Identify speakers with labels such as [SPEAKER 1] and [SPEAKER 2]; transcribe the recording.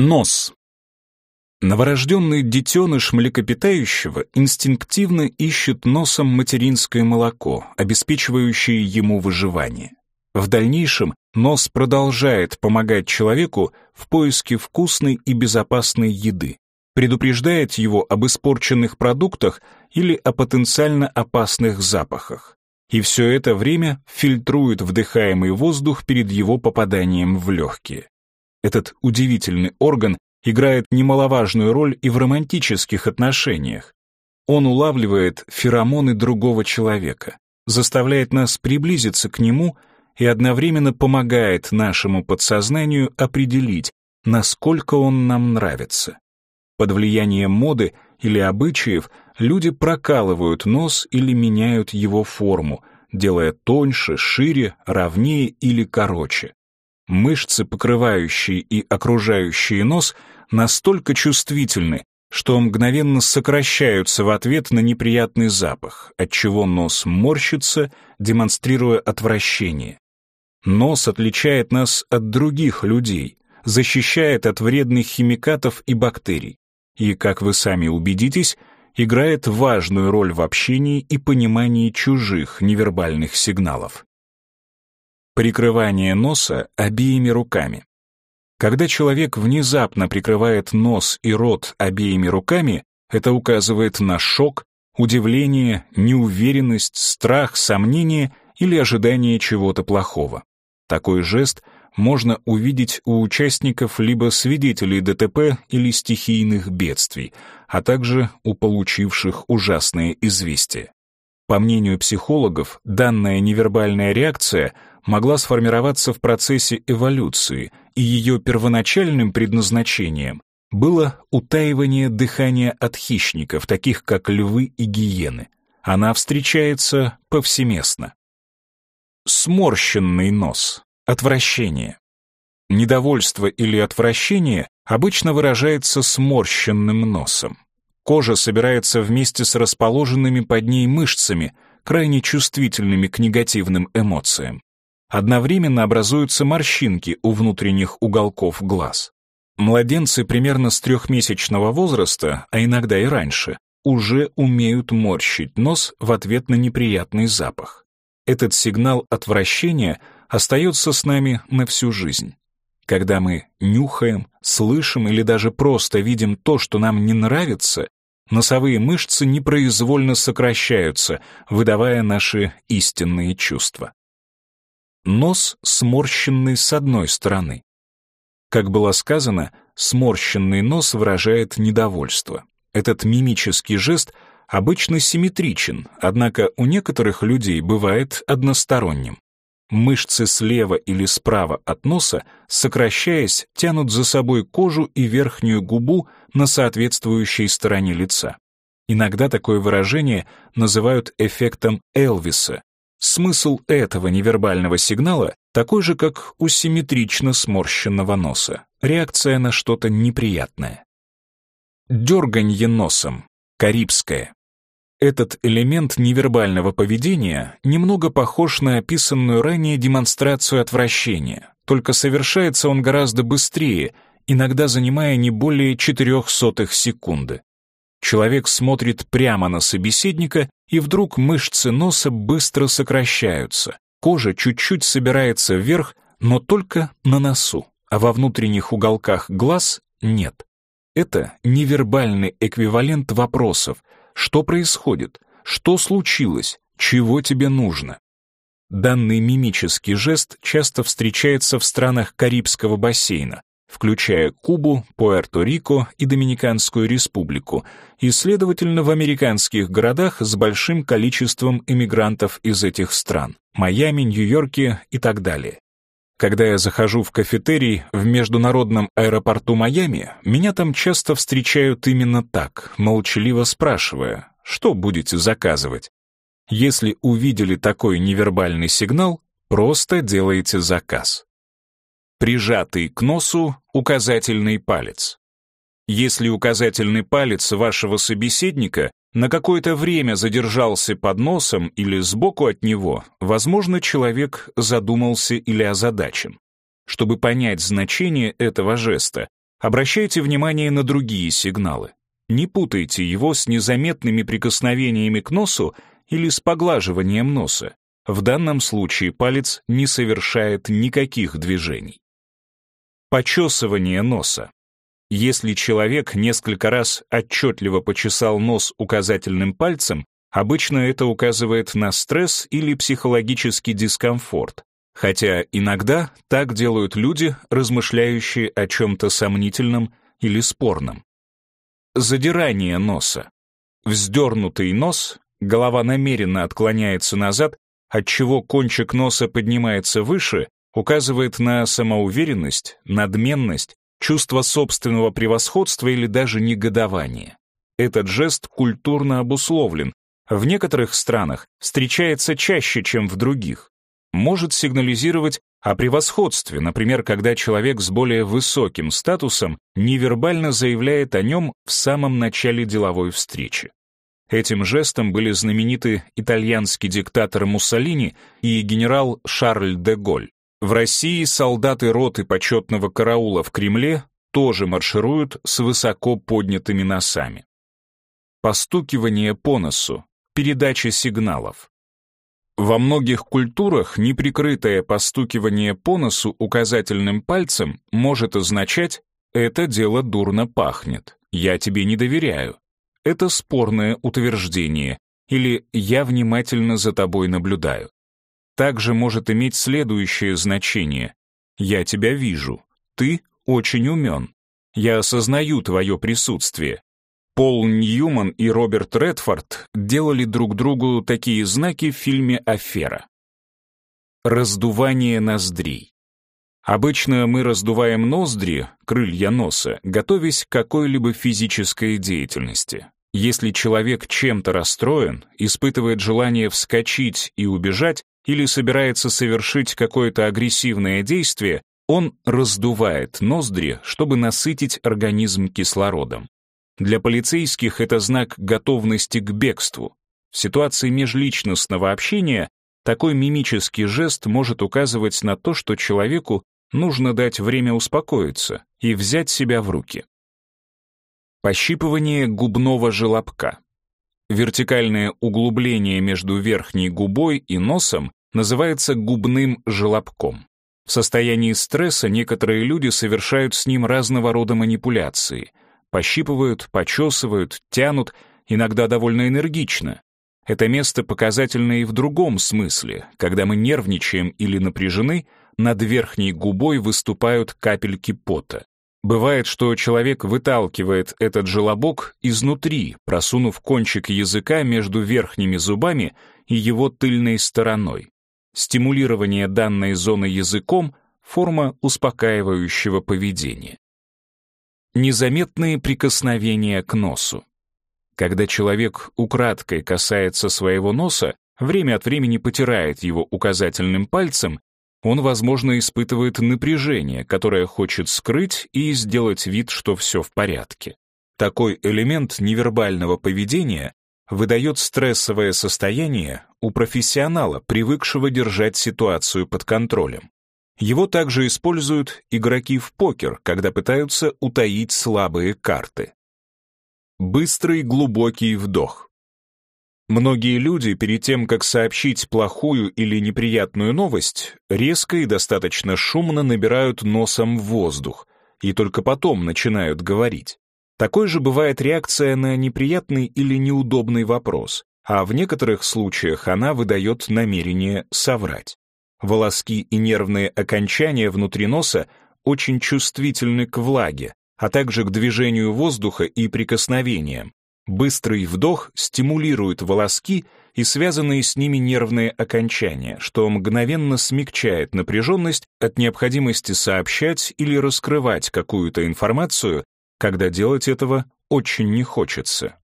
[SPEAKER 1] Нос. Новорожденный детеныш млекопитающего инстинктивно ищет носом материнское молоко, обеспечивающее ему выживание. В дальнейшем нос продолжает помогать человеку в поиске вкусной и безопасной еды, предупреждает его об испорченных продуктах или о потенциально опасных запахах. И все это время фильтрует вдыхаемый воздух перед его попаданием в легкие. Этот удивительный орган играет немаловажную роль и в романтических отношениях. Он улавливает феромоны другого человека, заставляет нас приблизиться к нему и одновременно помогает нашему подсознанию определить, насколько он нам нравится. Под влиянием моды или обычаев люди прокалывают нос или меняют его форму, делая тоньше, шире, ровнее или короче. Мышцы, покрывающие и окружающие нос, настолько чувствительны, что мгновенно сокращаются в ответ на неприятный запах, отчего нос морщится, демонстрируя отвращение. Нос отличает нас от других людей, защищает от вредных химикатов и бактерий, и, как вы сами убедитесь, играет важную роль в общении и понимании чужих невербальных сигналов. Прикрывание носа обеими руками. Когда человек внезапно прикрывает нос и рот обеими руками, это указывает на шок, удивление, неуверенность, страх, сомнение или ожидание чего-то плохого. Такой жест можно увидеть у участников либо свидетелей ДТП или стихийных бедствий, а также у получивших ужасные известия. По мнению психологов, данная невербальная реакция могла сформироваться в процессе эволюции, и ее первоначальным предназначением было утаивание дыхания от хищников, таких как львы и гиены. Она встречается повсеместно. Сморщенный нос. Отвращение. Недовольство или отвращение обычно выражается сморщенным носом. Кожа собирается вместе с расположенными под ней мышцами, крайне чувствительными к негативным эмоциям. Одновременно образуются морщинки у внутренних уголков глаз. Младенцы примерно с трехмесячного возраста, а иногда и раньше, уже умеют морщить нос в ответ на неприятный запах. Этот сигнал отвращения остается с нами на всю жизнь. Когда мы нюхаем, слышим или даже просто видим то, что нам не нравится, носовые мышцы непроизвольно сокращаются, выдавая наши истинные чувства нос сморщенный с одной стороны. Как было сказано, сморщенный нос выражает недовольство. Этот мимический жест обычно симметричен, однако у некоторых людей бывает односторонним. Мышцы слева или справа от носа, сокращаясь, тянут за собой кожу и верхнюю губу на соответствующей стороне лица. Иногда такое выражение называют эффектом Элвиса, Смысл этого невербального сигнала такой же, как у симметрично сморщенного носа. Реакция на что-то неприятное. Дерганье носом. Карибское. Этот элемент невербального поведения немного похож на описанную ранее демонстрацию отвращения, только совершается он гораздо быстрее, иногда занимая не более четырех сотых секунды. Человек смотрит прямо на собеседника, и вдруг мышцы носа быстро сокращаются. Кожа чуть-чуть собирается вверх, но только на носу, а во внутренних уголках глаз нет. Это невербальный эквивалент вопросов. Что происходит? Что случилось? Чего тебе нужно? Данный мимический жест часто встречается в странах Карибского бассейна, включая Кубу, Пуэрто-Рико и Доминиканскую республику, и, следовательно, в американских городах с большим количеством иммигрантов из этих стран — Майами, Нью-Йорке и так далее. Когда я захожу в кафетерий в международном аэропорту Майами, меня там часто встречают именно так, молчаливо спрашивая, что будете заказывать. Если увидели такой невербальный сигнал, просто делайте заказ прижатый к носу указательный палец. Если указательный палец вашего собеседника на какое-то время задержался под носом или сбоку от него, возможно, человек задумался или озадачен. Чтобы понять значение этого жеста, Обращайте внимание на другие сигналы. Не путайте его с незаметными прикосновениями к носу или с поглаживанием носа. В данном случае палец не совершает никаких движений. Почесывание носа. Если человек несколько раз отчетливо почесал нос указательным пальцем, обычно это указывает на стресс или психологический дискомфорт, хотя иногда так делают люди, размышляющие о чем-то сомнительном или спорном. Задирание носа. Вздернутый нос, голова намеренно отклоняется назад, отчего кончик носа поднимается выше, указывает на самоуверенность, надменность, чувство собственного превосходства или даже негодование. Этот жест культурно обусловлен, в некоторых странах встречается чаще, чем в других. Может сигнализировать о превосходстве, например, когда человек с более высоким статусом невербально заявляет о нем в самом начале деловой встречи. Этим жестом были знамениты итальянский диктатор Муссолини и генерал Шарль де Голь. В России солдаты роты почетного караула в Кремле тоже маршируют с высоко поднятыми носами. Постукивание по носу, передача сигналов. Во многих культурах неприкрытое постукивание по носу указательным пальцем может означать «это дело дурно пахнет», «я тебе не доверяю», «это спорное утверждение» или «я внимательно за тобой наблюдаю» также может иметь следующее значение. «Я тебя вижу. Ты очень умен. Я осознаю твое присутствие». Пол Ньюман и Роберт Редфорд делали друг другу такие знаки в фильме «Афера». Раздувание ноздрей. Обычно мы раздуваем ноздри, крылья носа, готовясь к какой-либо физической деятельности. Если человек чем-то расстроен, испытывает желание вскочить и убежать, или собирается совершить какое-то агрессивное действие, он раздувает ноздри, чтобы насытить организм кислородом. Для полицейских это знак готовности к бегству. В ситуации межличностного общения такой мимический жест может указывать на то, что человеку нужно дать время успокоиться и взять себя в руки. Пощипывание губного желобка. Вертикальное углубление между верхней губой и носом называется губным желобком. В состоянии стресса некоторые люди совершают с ним разного рода манипуляции. Пощипывают, почесывают, тянут, иногда довольно энергично. Это место показательно и в другом смысле. Когда мы нервничаем или напряжены, над верхней губой выступают капельки пота. Бывает, что человек выталкивает этот желобок изнутри, просунув кончик языка между верхними зубами и его тыльной стороной. Стимулирование данной зоны языком — форма успокаивающего поведения. Незаметные прикосновения к носу. Когда человек украдкой касается своего носа, время от времени потирает его указательным пальцем, он, возможно, испытывает напряжение, которое хочет скрыть и сделать вид, что все в порядке. Такой элемент невербального поведения выдает стрессовое состояние у профессионала, привыкшего держать ситуацию под контролем. Его также используют игроки в покер, когда пытаются утаить слабые карты. Быстрый глубокий вдох. Многие люди перед тем, как сообщить плохую или неприятную новость, резко и достаточно шумно набирают носом воздух и только потом начинают говорить. Такой же бывает реакция на неприятный или неудобный вопрос, а в некоторых случаях она выдает намерение соврать. Волоски и нервные окончания внутри носа очень чувствительны к влаге, а также к движению воздуха и прикосновениям. Быстрый вдох стимулирует волоски и связанные с ними нервные окончания, что мгновенно смягчает напряженность от необходимости сообщать или раскрывать какую-то информацию когда делать этого очень не хочется.